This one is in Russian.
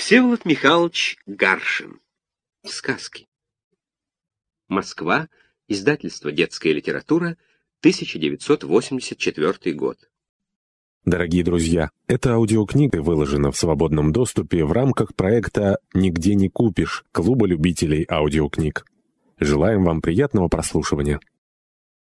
Всеволод Михайлович Гаршин. Сказки. Москва. Издательство «Детская литература», 1984 год. Дорогие друзья, эта аудиокнига выложена в свободном доступе в рамках проекта «Нигде не купишь» Клуба любителей аудиокниг. Желаем вам приятного прослушивания.